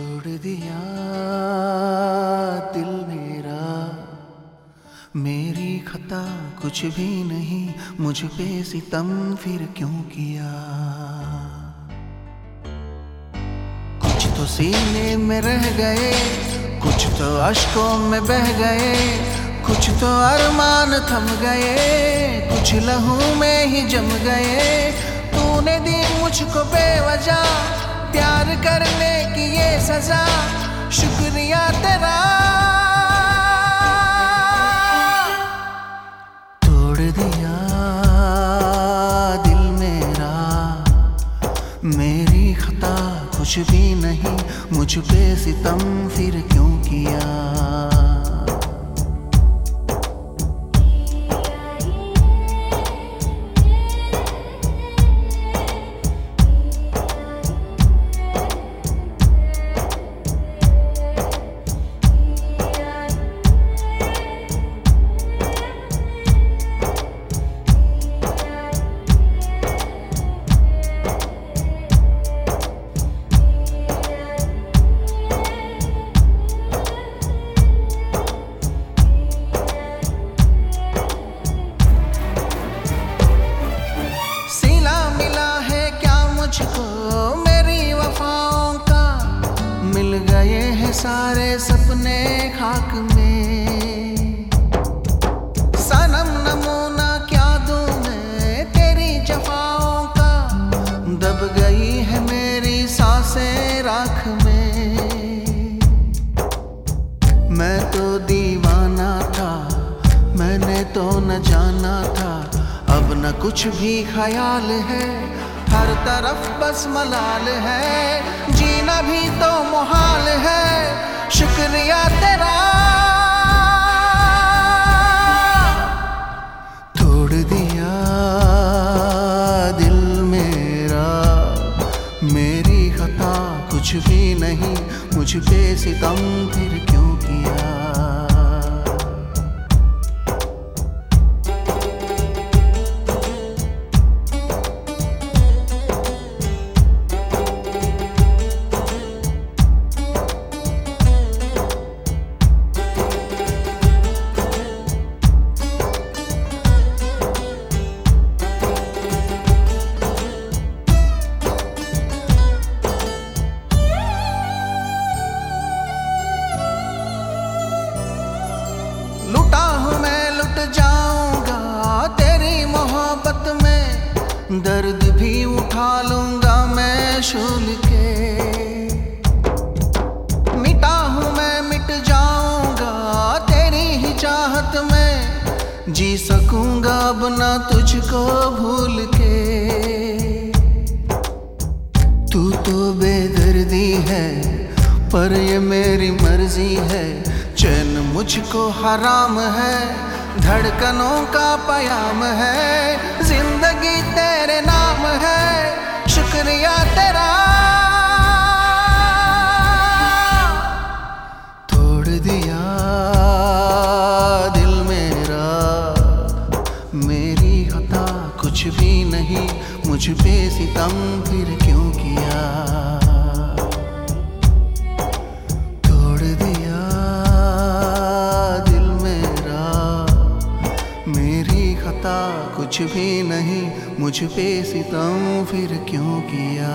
तोड़ दिया दिल मेरा। मेरी खता कुछ भी नहीं, मुझ पे सितम फिर क्यों किया? कुछ तो सीने में रह गए, कुछ तो अशकों में बह गए, कुछ तो अरमान थम गए, कुछ लहू में ही जम गए। तूने दी मुझको बेवजह प्यार करने की ये सजा, शुक्रिया तेरा। तोड़ दिया दिल मेरा, मेरी खता कुछ भी नहीं, मुझ पे सितम फिर क्यों किया? सारे सपने खाक में। सनम नमूना क्या दूँ मैं? तेरी जफाओं का दब गई है मेरी साँसें राख में। मैं तो दीवाना था, मैंने तो न जाना था। अब न कुछ भी ख्याल है हर तरफ़ बस मलाल है। जीना भी तो मुहाल है। शुक्रिया तेरा। तोड़ दिया दिल मेरा। मेरी खता कुछ भी नहीं, मुझ पे सितम फिर क्यों किया? दर्द भी उठा लूँगा मैं शूल के। मिटा हूँ मैं, मिट जाऊँगा, तेरी ही चाहत में जी सकूँगा अब ना तुझको भूल के। तू तो बेदर्दी है, पर ये मेरी मर्ज़ी है, चैन मुझको हराम है। धड़कनों का पयाम है, ज़िंदगी तेरे नाम है, शुक्रिया तेरा। तोड़ दिया दिल मेरा, मेरी खता कुछ भी नहीं, मुझ पे सितम फिर क्यों किया? मेरी खता कुछ भी नहीं मुझ पे सितम फिर क्यों किया?